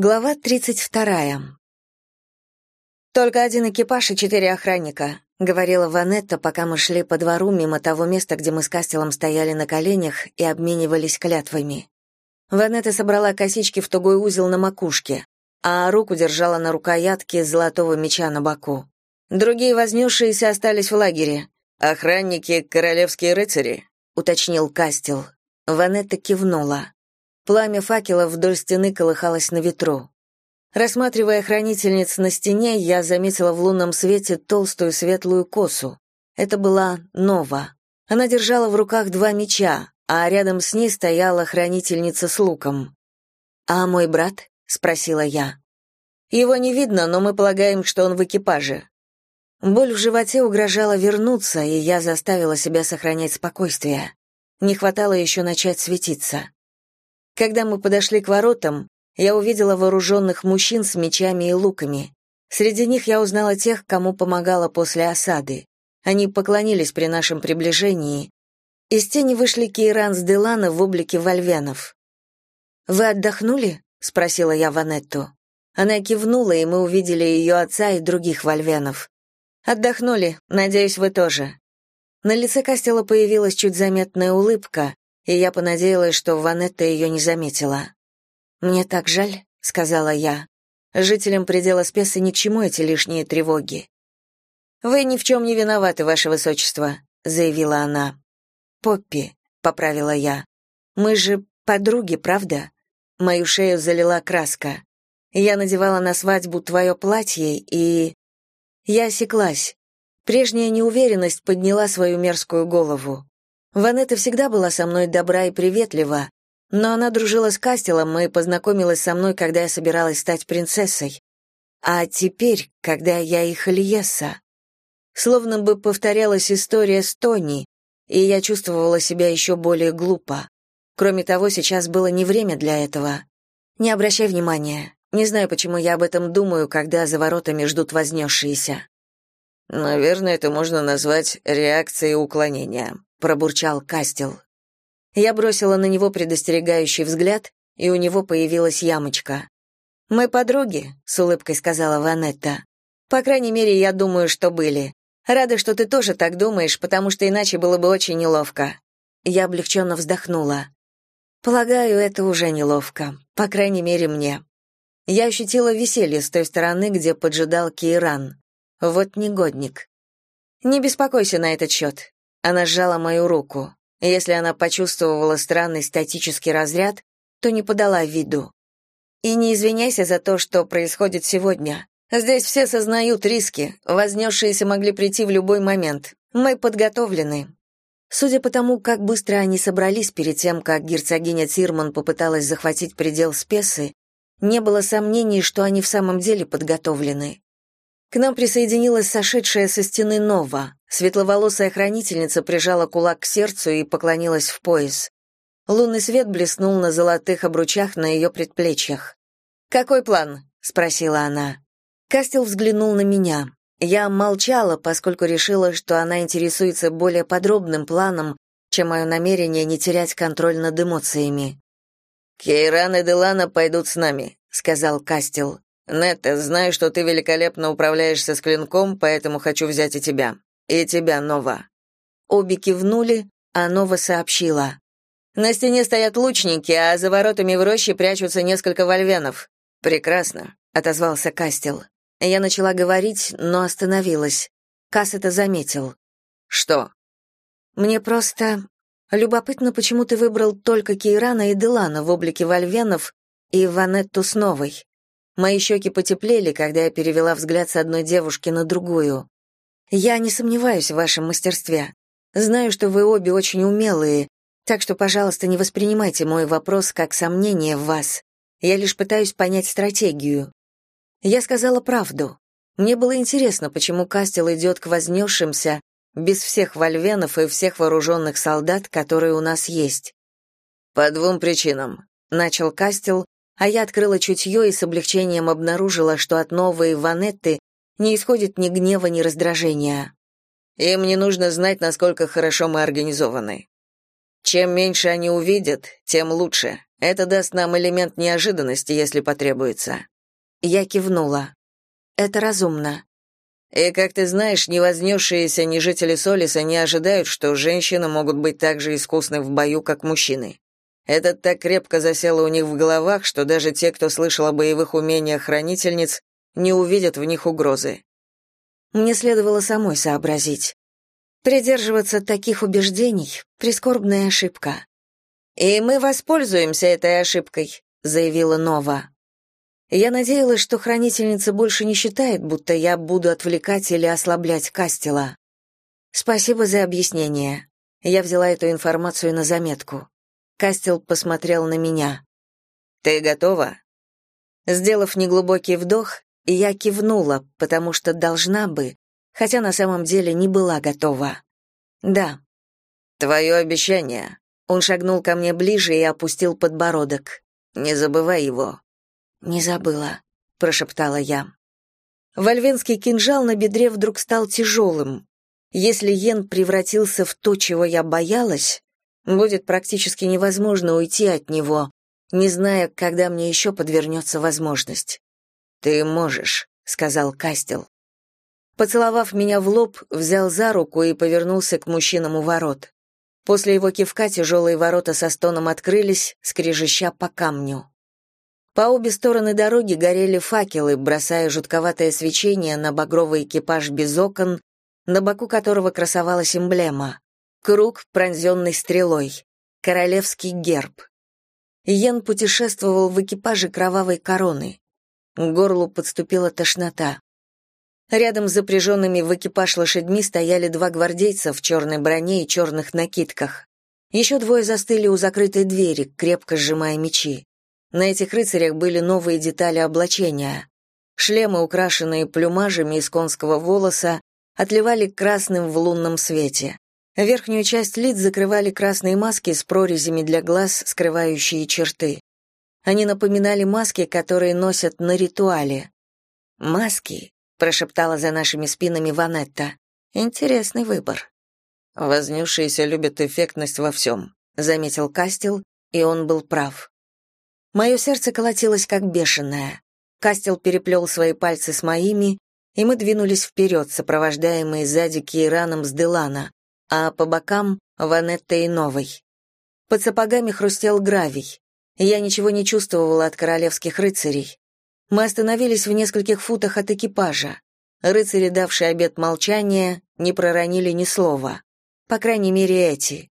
Глава 32. «Только один экипаж и четыре охранника», — говорила Ванетта, пока мы шли по двору мимо того места, где мы с Кастелом стояли на коленях и обменивались клятвами. Ванетта собрала косички в тугой узел на макушке, а руку держала на рукоятке золотого меча на боку. Другие вознесшиеся остались в лагере. «Охранники — королевские рыцари», — уточнил Кастел. Ванетта кивнула. Пламя факела вдоль стены колыхалось на ветру. Рассматривая хранительниц на стене, я заметила в лунном свете толстую светлую косу. Это была Нова. Она держала в руках два меча, а рядом с ней стояла хранительница с луком. «А мой брат?» — спросила я. «Его не видно, но мы полагаем, что он в экипаже». Боль в животе угрожала вернуться, и я заставила себя сохранять спокойствие. Не хватало еще начать светиться. Когда мы подошли к воротам, я увидела вооруженных мужчин с мечами и луками. Среди них я узнала тех, кому помогала после осады. Они поклонились при нашем приближении. Из тени вышли Кейран с Делана в облике вольвенов. «Вы отдохнули?» — спросила я Ванетту. Она кивнула, и мы увидели ее отца и других вольвенов. «Отдохнули, надеюсь, вы тоже». На лице Кастела появилась чуть заметная улыбка, и я понадеялась, что Ванетта ее не заметила. «Мне так жаль», — сказала я. «Жителям предела спеса ни к чему эти лишние тревоги». «Вы ни в чем не виноваты, ваше высочество», — заявила она. «Поппи», — поправила я. «Мы же подруги, правда?» Мою шею залила краска. Я надевала на свадьбу твое платье, и... Я осеклась. Прежняя неуверенность подняла свою мерзкую голову. Ванетта всегда была со мной добра и приветлива, но она дружила с Кастелом и познакомилась со мной, когда я собиралась стать принцессой. А теперь, когда я и Хальеса. Словно бы повторялась история с Тони, и я чувствовала себя еще более глупо. Кроме того, сейчас было не время для этого. Не обращай внимания. Не знаю, почему я об этом думаю, когда за воротами ждут вознесшиеся. Наверное, это можно назвать реакцией уклонения, пробурчал Кастел. Я бросила на него предостерегающий взгляд, и у него появилась ямочка. «Мы подруги», — с улыбкой сказала Ванетта. «По крайней мере, я думаю, что были. Рада, что ты тоже так думаешь, потому что иначе было бы очень неловко». Я облегченно вздохнула. «Полагаю, это уже неловко, по крайней мере, мне». Я ощутила веселье с той стороны, где поджидал Кейран. Вот негодник. «Не беспокойся на этот счет. Она сжала мою руку. Если она почувствовала странный статический разряд, то не подала виду. И не извиняйся за то, что происходит сегодня. Здесь все сознают риски, вознесшиеся могли прийти в любой момент. Мы подготовлены. Судя по тому, как быстро они собрались перед тем, как герцогиня Тирман попыталась захватить предел Спесы, не было сомнений, что они в самом деле подготовлены. К нам присоединилась сошедшая со стены Нова. Светловолосая хранительница прижала кулак к сердцу и поклонилась в пояс. Лунный свет блеснул на золотых обручах на ее предплечьях. «Какой план?» — спросила она. Кастел взглянул на меня. Я молчала, поскольку решила, что она интересуется более подробным планом, чем мое намерение не терять контроль над эмоциями. «Кейран и Делана пойдут с нами», — сказал Кастел. «Нетта, знаю, что ты великолепно управляешься с клинком, поэтому хочу взять и тебя. И тебя, Нова». Обе кивнули, а Нова сообщила. «На стене стоят лучники, а за воротами в роще прячутся несколько вольвенов». «Прекрасно», — отозвался Кастел. Я начала говорить, но остановилась. Кас это заметил. «Что?» «Мне просто любопытно, почему ты выбрал только Кейрана и Делана в облике вольвенов и Ванетту с Новой. Мои щеки потеплели, когда я перевела взгляд с одной девушки на другую. Я не сомневаюсь в вашем мастерстве. Знаю, что вы обе очень умелые, так что, пожалуйста, не воспринимайте мой вопрос как сомнение в вас. Я лишь пытаюсь понять стратегию. Я сказала правду. Мне было интересно, почему Кастел идет к вознесшимся без всех вольвенов и всех вооруженных солдат, которые у нас есть. «По двум причинам», — начал Кастел, а я открыла чутье и с облегчением обнаружила, что от новой Ванетты не исходит ни гнева, ни раздражения. Им не нужно знать, насколько хорошо мы организованы. Чем меньше они увидят, тем лучше. Это даст нам элемент неожиданности, если потребуется». Я кивнула. «Это разумно». «И, как ты знаешь, ни вознесшиеся, ни жители Солиса не ожидают, что женщины могут быть так же искусны в бою, как мужчины. Это так крепко засело у них в головах, что даже те, кто слышал о боевых умениях хранительниц, не увидят в них угрозы. Мне следовало самой сообразить. Придерживаться таких убеждений — прискорбная ошибка. «И мы воспользуемся этой ошибкой», — заявила Нова. Я надеялась, что хранительница больше не считает, будто я буду отвлекать или ослаблять Кастела. Спасибо за объяснение. Я взяла эту информацию на заметку. Кастел посмотрел на меня. «Ты готова?» Сделав неглубокий вдох, я кивнула, потому что должна бы, хотя на самом деле не была готова. «Да». «Твое обещание». Он шагнул ко мне ближе и опустил подбородок. «Не забывай его». «Не забыла», — прошептала я. Вольвенский кинжал на бедре вдруг стал тяжелым. Если Йен превратился в то, чего я боялась, Будет практически невозможно уйти от него, не зная, когда мне еще подвернется возможность. «Ты можешь», — сказал Кастел. Поцеловав меня в лоб, взял за руку и повернулся к мужчинам у ворот. После его кивка тяжелые ворота со стоном открылись, скрежеща по камню. По обе стороны дороги горели факелы, бросая жутковатое свечение на багровый экипаж без окон, на боку которого красовалась эмблема. Круг, пронзенный стрелой. Королевский герб. Йен путешествовал в экипаже кровавой короны. К горлу подступила тошнота. Рядом с запряженными в экипаж лошадьми стояли два гвардейца в черной броне и черных накидках. Еще двое застыли у закрытой двери, крепко сжимая мечи. На этих рыцарях были новые детали облачения. Шлемы, украшенные плюмажами из конского волоса, отливали красным в лунном свете. Верхнюю часть лиц закрывали красные маски с прорезями для глаз, скрывающие черты. Они напоминали маски, которые носят на ритуале. «Маски», — прошептала за нашими спинами Ванетта. «Интересный выбор». «Вознюшиеся любят эффектность во всем», — заметил Кастел, и он был прав. Мое сердце колотилось как бешеное. Кастел переплел свои пальцы с моими, и мы двинулись вперед, сопровождаемые сзади Кейраном с Делана, а по бокам — Ванетта и Новой. Под сапогами хрустел гравий. Я ничего не чувствовала от королевских рыцарей. Мы остановились в нескольких футах от экипажа. Рыцари, давшие обет молчания, не проронили ни слова. По крайней мере, эти.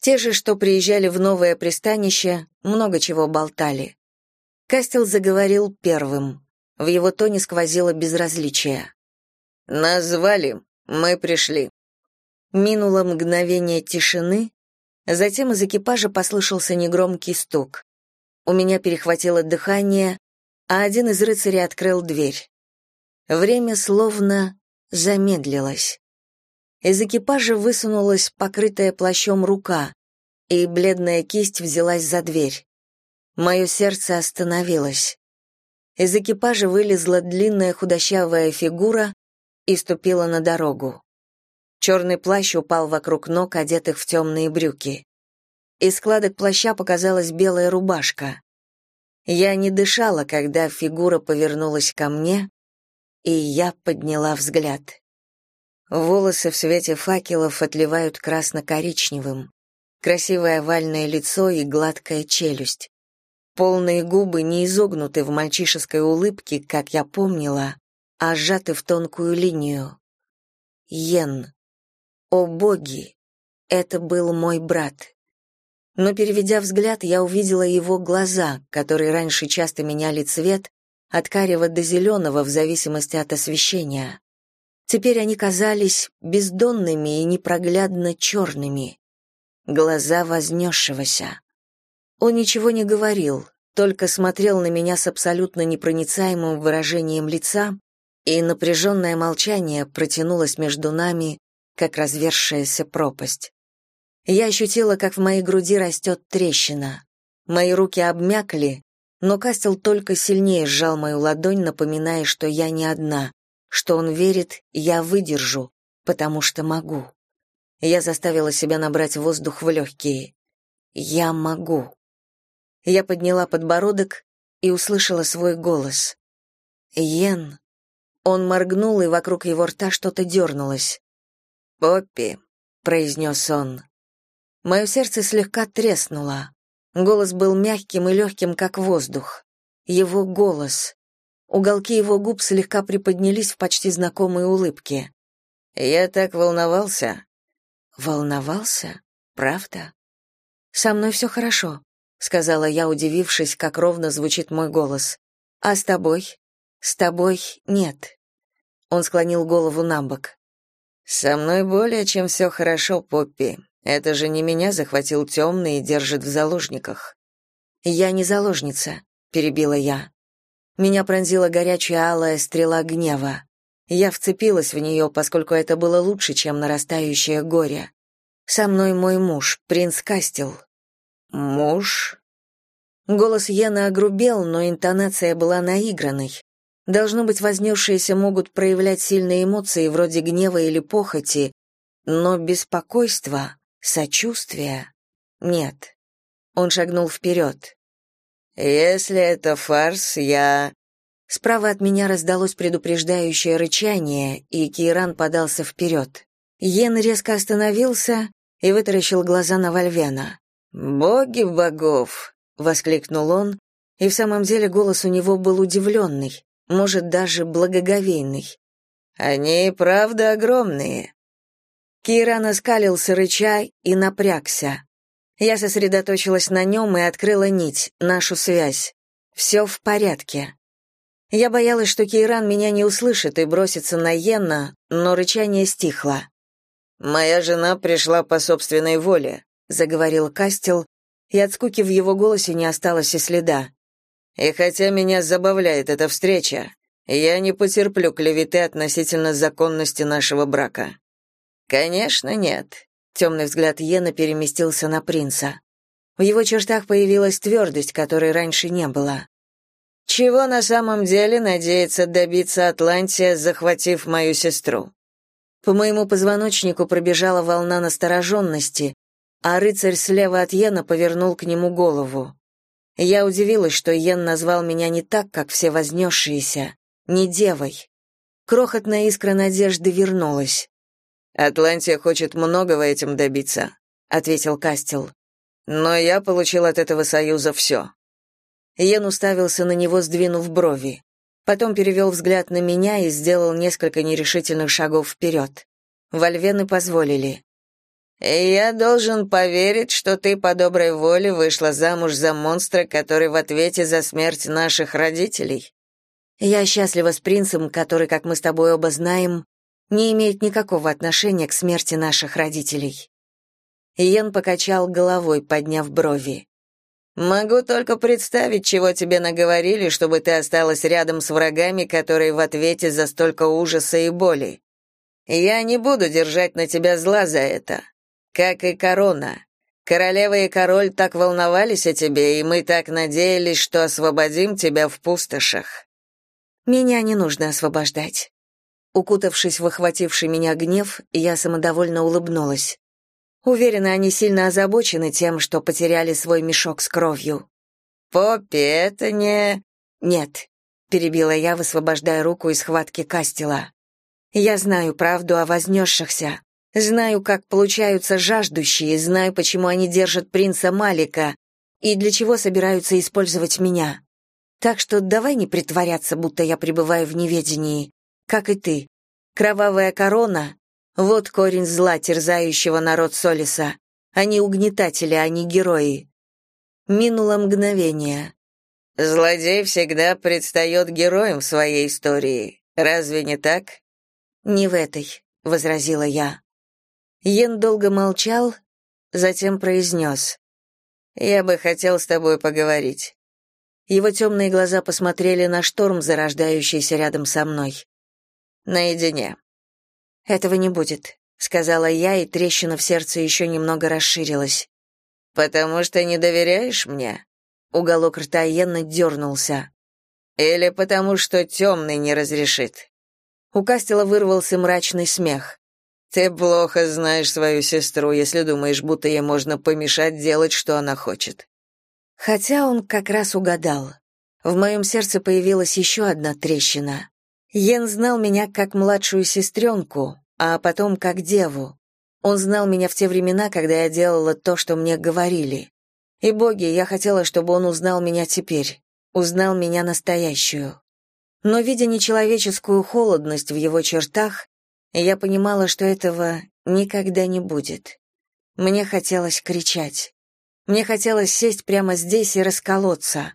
Те же, что приезжали в новое пристанище, много чего болтали. Кастел заговорил первым. В его тоне сквозило безразличие. «Назвали, мы пришли. Минуло мгновение тишины, затем из экипажа послышался негромкий стук. У меня перехватило дыхание, а один из рыцарей открыл дверь. Время словно замедлилось. Из экипажа высунулась покрытая плащом рука, и бледная кисть взялась за дверь. Мое сердце остановилось. Из экипажа вылезла длинная худощавая фигура и ступила на дорогу. Черный плащ упал вокруг ног, одетых в темные брюки. Из складок плаща показалась белая рубашка. Я не дышала, когда фигура повернулась ко мне, и я подняла взгляд. Волосы в свете факелов отливают красно-коричневым. Красивое овальное лицо и гладкая челюсть. Полные губы не изогнуты в мальчишеской улыбке, как я помнила, а сжаты в тонкую линию. Йен. О боги! Это был мой брат. Но, переведя взгляд, я увидела его глаза, которые раньше часто меняли цвет, от карего до зеленого в зависимости от освещения. Теперь они казались бездонными и непроглядно черными. Глаза вознесшегося. Он ничего не говорил, только смотрел на меня с абсолютно непроницаемым выражением лица, и напряженное молчание протянулось между нами, как развершаяся пропасть. Я ощутила, как в моей груди растет трещина. Мои руки обмякли, но Кастел только сильнее сжал мою ладонь, напоминая, что я не одна, что он верит, я выдержу, потому что могу. Я заставила себя набрать воздух в легкие. Я могу. Я подняла подбородок и услышала свой голос. «Йен». Он моргнул, и вокруг его рта что-то дернулось. «Поппи», — произнес он. Мое сердце слегка треснуло. Голос был мягким и легким, как воздух. Его голос. Уголки его губ слегка приподнялись в почти знакомой улыбке. «Я так волновался». «Волновался? Правда?» «Со мной все хорошо», — сказала я, удивившись, как ровно звучит мой голос. «А с тобой?» «С тобой нет». Он склонил голову на бок. «Со мной более чем все хорошо, Поппи. Это же не меня захватил темный и держит в заложниках». «Я не заложница», — перебила я. Меня пронзила горячая алая стрела гнева. Я вцепилась в нее, поскольку это было лучше, чем нарастающее горе. Со мной мой муж, принц Кастел. Муж? Голос Йена огрубел, но интонация была наигранной. Должно быть, вознесшиеся могут проявлять сильные эмоции вроде гнева или похоти, но беспокойства, сочувствия нет. Он шагнул вперед. «Если это фарс, я...» Справа от меня раздалось предупреждающее рычание, и Кейран подался вперед. Йен резко остановился и вытаращил глаза на Вальвена. «Боги богов!» — воскликнул он, и в самом деле голос у него был удивленный, может, даже благоговейный. «Они правда огромные». Киран оскалился рыча и напрягся. Я сосредоточилась на нем и открыла нить, нашу связь. Все в порядке. Я боялась, что Кейран меня не услышит и бросится на Йенна, но рычание стихло. «Моя жена пришла по собственной воле», — заговорил Кастел, и от скуки в его голосе не осталось и следа. «И хотя меня забавляет эта встреча, я не потерплю клеветы относительно законности нашего брака». «Конечно, нет», — темный взгляд Йена переместился на принца. В его чертах появилась твердость, которой раньше не было. Чего на самом деле надеется добиться Атлантия, захватив мою сестру? По моему позвоночнику пробежала волна настороженности, а рыцарь слева от Йена повернул к нему голову. Я удивилась, что Йен назвал меня не так, как все вознесшиеся, не девой. Крохотная искра надежды вернулась. «Атлантия хочет многого этим добиться», — ответил Кастел. «Но я получил от этого союза все. Йен уставился на него, сдвинув брови. Потом перевел взгляд на меня и сделал несколько нерешительных шагов вперед. Вольвены позволили. «Я должен поверить, что ты по доброй воле вышла замуж за монстра, который в ответе за смерть наших родителей». «Я счастлива с принцем, который, как мы с тобой оба знаем, не имеет никакого отношения к смерти наших родителей». Йен покачал головой, подняв брови. Могу только представить, чего тебе наговорили, чтобы ты осталась рядом с врагами, которые в ответе за столько ужаса и боли. Я не буду держать на тебя зла за это. Как и корона. Королева и король так волновались о тебе, и мы так надеялись, что освободим тебя в пустошах. Меня не нужно освобождать. Укутавшись в охвативший меня гнев, я самодовольно улыбнулась. Уверена, они сильно озабочены тем, что потеряли свой мешок с кровью. «Поппи, это не...» «Нет», — перебила я, высвобождая руку из схватки Кастела. «Я знаю правду о вознесшихся. Знаю, как получаются жаждущие, знаю, почему они держат принца Малика и для чего собираются использовать меня. Так что давай не притворяться, будто я пребываю в неведении, как и ты. Кровавая корона вот корень зла, терзающего народ Солиса. Они угнетатели, а не герои. Минуло мгновение. Злодей всегда предстает героем в своей истории. Разве не так? Не в этой, возразила я. Йен долго молчал, затем произнес. Я бы хотел с тобой поговорить. Его темные глаза посмотрели на шторм, зарождающийся рядом со мной. Наедине. Этого не будет, сказала я, и трещина в сердце еще немного расширилась. Потому что не доверяешь мне? Уголок рта Йенна дернулся. Или потому что темный не разрешит? У Кастела вырвался мрачный смех. Ты плохо знаешь свою сестру, если думаешь, будто ей можно помешать делать, что она хочет. Хотя он как раз угадал. В моем сердце появилась еще одна трещина. Йен знал меня как младшую сестренку, а потом как деву. Он знал меня в те времена, когда я делала то, что мне говорили. И боги, я хотела, чтобы он узнал меня теперь, узнал меня настоящую. Но, видя нечеловеческую холодность в его чертах, я понимала, что этого никогда не будет. Мне хотелось кричать. Мне хотелось сесть прямо здесь и расколоться.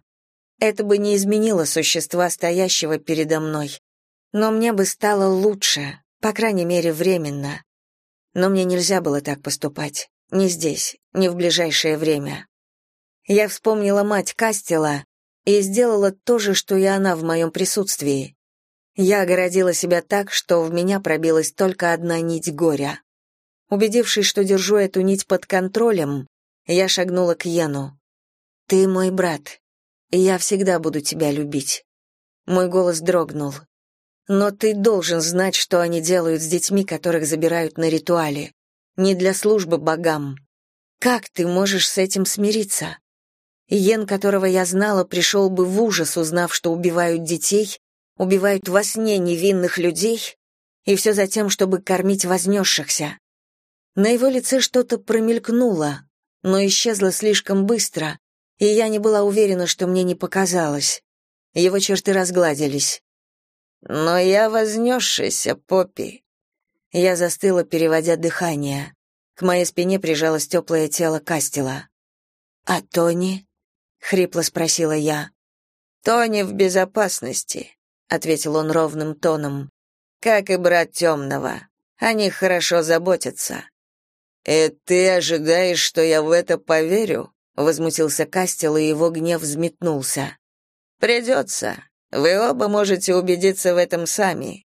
Это бы не изменило существа, стоящего передо мной. Но мне бы стало лучше, по крайней мере, временно. Но мне нельзя было так поступать. Ни здесь, ни в ближайшее время. Я вспомнила мать Кастела и сделала то же, что и она в моем присутствии. Я огородила себя так, что в меня пробилась только одна нить горя. Убедившись, что держу эту нить под контролем, я шагнула к Йену. «Ты мой брат, и я всегда буду тебя любить». Мой голос дрогнул. «Но ты должен знать, что они делают с детьми, которых забирают на ритуале. Не для службы богам. Как ты можешь с этим смириться?» Йен, которого я знала, пришел бы в ужас, узнав, что убивают детей, убивают во сне невинных людей, и все за тем, чтобы кормить вознесшихся. На его лице что-то промелькнуло, но исчезло слишком быстро, и я не была уверена, что мне не показалось. Его черты разгладились. «Но я вознесшийся, Поппи». Я застыла, переводя дыхание. К моей спине прижалось теплое тело Кастела. «А Тони?» — хрипло спросила я. «Тони в безопасности», — ответил он ровным тоном. «Как и брат темного. Они хорошо заботятся». «И ты ожидаешь, что я в это поверю?» — возмутился Кастел, и его гнев взметнулся. «Придется. Вы оба можете убедиться в этом сами».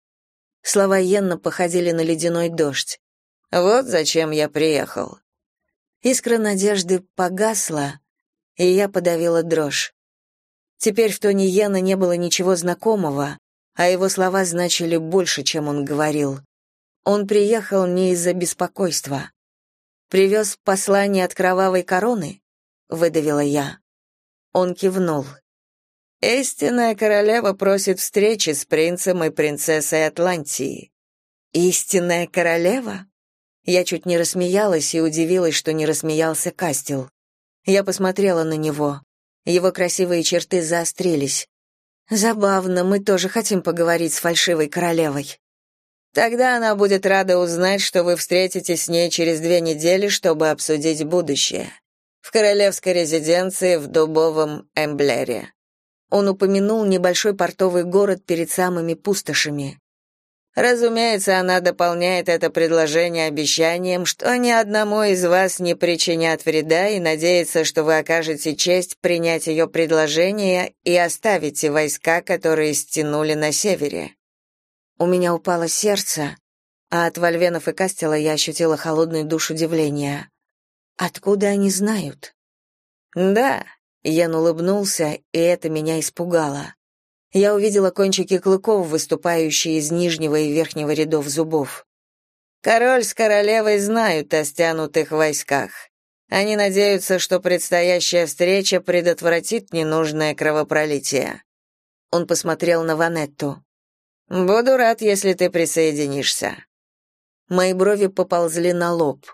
Слова Йенна походили на ледяной дождь. «Вот зачем я приехал». Искра надежды погасла, и я подавила дрожь. Теперь в тоне Йена не было ничего знакомого, а его слова значили больше, чем он говорил. Он приехал не из-за беспокойства. Привез послание от кровавой короны? выдавила я. Он кивнул. Истинная королева просит встречи с принцем и принцессой Атлантии. Истинная королева? Я чуть не рассмеялась и удивилась, что не рассмеялся Кастел. Я посмотрела на него. Его красивые черты заострились. Забавно, мы тоже хотим поговорить с фальшивой королевой. Тогда она будет рада узнать, что вы встретитесь с ней через две недели, чтобы обсудить будущее. В королевской резиденции в Дубовом Эмблере. Он упомянул небольшой портовый город перед самыми пустошами. Разумеется, она дополняет это предложение обещанием, что ни одному из вас не причинят вреда и надеется, что вы окажете честь принять ее предложение и оставите войска, которые стянули на севере. У меня упало сердце, а от Вольвенов и Кастела я ощутила холодный душ удивления. Откуда они знают? Да, Ян улыбнулся, и это меня испугало. Я увидела кончики клыков, выступающие из нижнего и верхнего рядов зубов. Король с королевой знают о стянутых войсках. Они надеются, что предстоящая встреча предотвратит ненужное кровопролитие. Он посмотрел на Ванетту. Буду рад, если ты присоединишься. Мои брови поползли на лоб.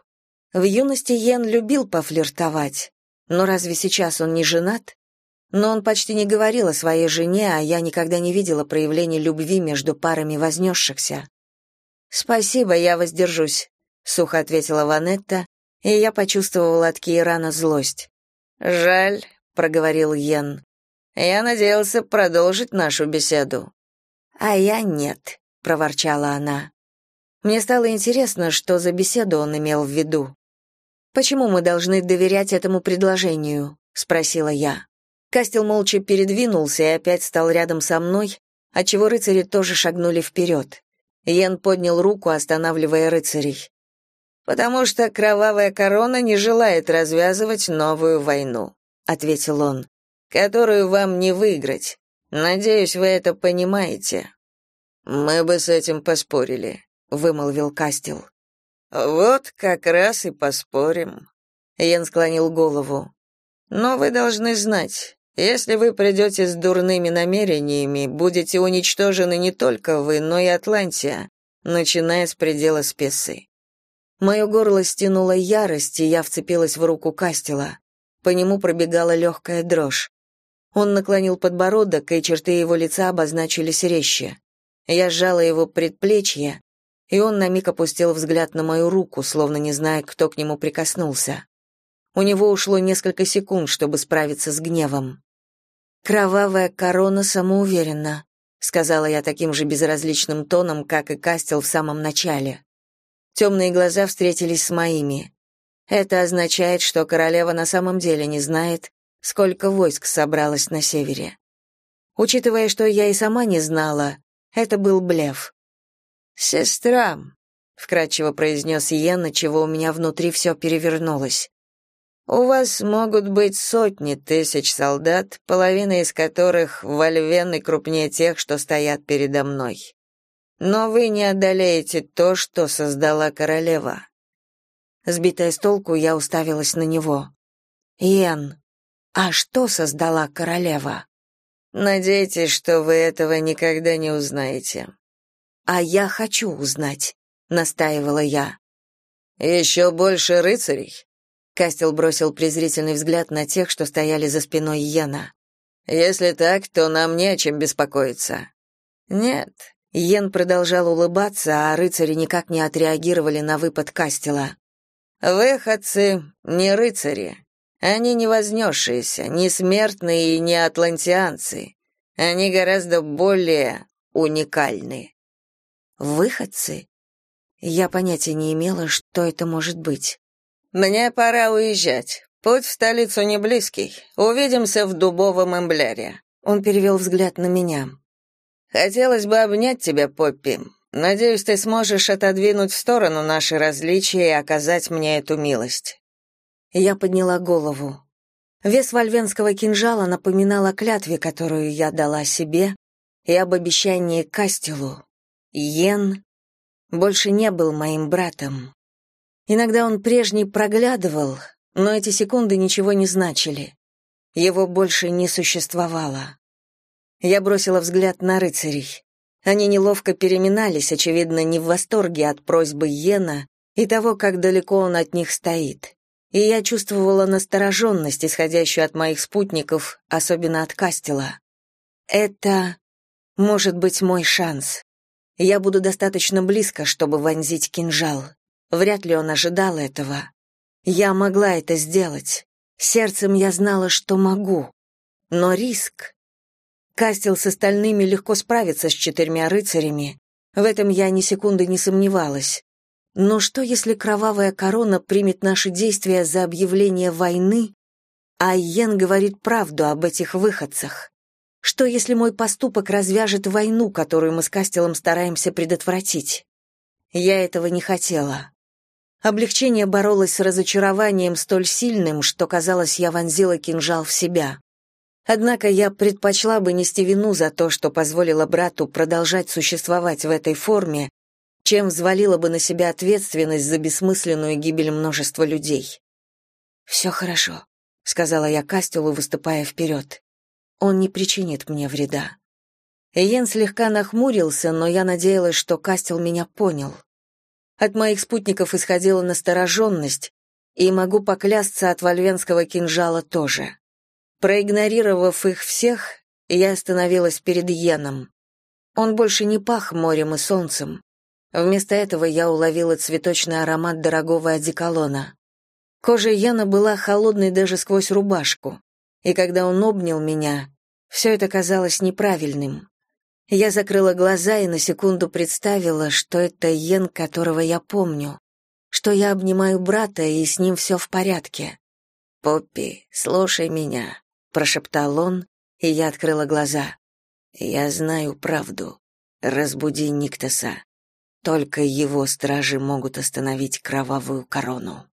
В юности Йен любил пофлиртовать, но разве сейчас он не женат? Но он почти не говорил о своей жене, а я никогда не видела проявления любви между парами вознесшихся. «Спасибо, я воздержусь», — сухо ответила Ванетта, и я почувствовала от Кейрана злость. «Жаль», — проговорил Йен. «Я надеялся продолжить нашу беседу». «А я нет», — проворчала она. Мне стало интересно, что за беседу он имел в виду. «Почему мы должны доверять этому предложению?» — спросила я. Кастел молча передвинулся и опять стал рядом со мной, отчего рыцари тоже шагнули вперед. Йен поднял руку, останавливая рыцарей. «Потому что кровавая корона не желает развязывать новую войну», — ответил он, — «которую вам не выиграть. Надеюсь, вы это понимаете. Мы бы с этим поспорили, вымолвил Кастел. Вот как раз и поспорим. Йен склонил голову. Но вы должны знать, если вы придете с дурными намерениями, будете уничтожены не только вы, но и Атлантия, начиная с предела спесы. Мое горло стянуло ярость, и я вцепилась в руку Кастела. По нему пробегала легкая дрожь. Он наклонил подбородок, и черты его лица обозначились резче. Я сжала его предплечье, и он на миг опустил взгляд на мою руку, словно не зная, кто к нему прикоснулся. У него ушло несколько секунд, чтобы справиться с гневом. «Кровавая корона самоуверенна», — сказала я таким же безразличным тоном, как и Кастел в самом начале. Темные глаза встретились с моими. Это означает, что королева на самом деле не знает, сколько войск собралось на севере. Учитывая, что я и сама не знала, это был блеф. «Сестра», — вкратчиво произнес Йен, чего у меня внутри все перевернулось. «У вас могут быть сотни тысяч солдат, половина из которых вольвен крупнее тех, что стоят передо мной. Но вы не одолеете то, что создала королева. Сбитая с толку, я уставилась на него. Иэн, а что создала королева? Надейтесь, что вы этого никогда не узнаете. А я хочу узнать, настаивала я. «Еще больше рыцарей. Кастел бросил презрительный взгляд на тех, что стояли за спиной Йена. Если так, то нам не о чем беспокоиться. Нет, Йен продолжал улыбаться, а рыцари никак не отреагировали на выпад Кастела. «Выходцы не рыцари. Они не вознесшиеся, не смертные и не атлантианцы. Они гораздо более уникальны». «Выходцы?» Я понятия не имела, что это может быть. «Мне пора уезжать. Путь в столицу не близкий. Увидимся в дубовом эмбляре». Он перевел взгляд на меня. Хотелось бы обнять тебя, Поппи. Надеюсь, ты сможешь отодвинуть в сторону наши различия и оказать мне эту милость. Я подняла голову. Вес вольвенского кинжала напоминал о клятве, которую я дала себе, и об обещании Кастелу. Йен больше не был моим братом. Иногда он прежний проглядывал, но эти секунды ничего не значили. Его больше не существовало. Я бросила взгляд на рыцарей. Они неловко переминались, очевидно, не в восторге от просьбы Йена и того, как далеко он от них стоит. И я чувствовала настороженность, исходящую от моих спутников, особенно от Кастела. Это может быть мой шанс. Я буду достаточно близко, чтобы вонзить кинжал. Вряд ли он ожидал этого. Я могла это сделать. Сердцем я знала, что могу. Но риск... Кастел с остальными легко справится с четырьмя рыцарями. В этом я ни секунды не сомневалась. Но что, если кровавая корона примет наши действия за объявление войны, а Йен говорит правду об этих выходцах? Что, если мой поступок развяжет войну, которую мы с Кастелом стараемся предотвратить? Я этого не хотела. Облегчение боролось с разочарованием столь сильным, что, казалось, я вонзила кинжал в себя. Однако я предпочла бы нести вину за то, что позволила брату продолжать существовать в этой форме, чем взвалила бы на себя ответственность за бессмысленную гибель множества людей. «Все хорошо», — сказала я Кастелу, выступая вперед. «Он не причинит мне вреда». Йен слегка нахмурился, но я надеялась, что Кастел меня понял. От моих спутников исходила настороженность, и могу поклясться от вольвенского кинжала тоже. Проигнорировав их всех, я остановилась перед Йеном. Он больше не пах морем и солнцем. Вместо этого я уловила цветочный аромат дорогого одеколона. Кожа Яна была холодной даже сквозь рубашку, и когда он обнял меня, все это казалось неправильным. Я закрыла глаза и на секунду представила, что это Йен, которого я помню, что я обнимаю брата, и с ним все в порядке. «Поппи, слушай меня прошептал он, и я открыла глаза. Я знаю правду. Разбуди Никтаса. Только его стражи могут остановить кровавую корону.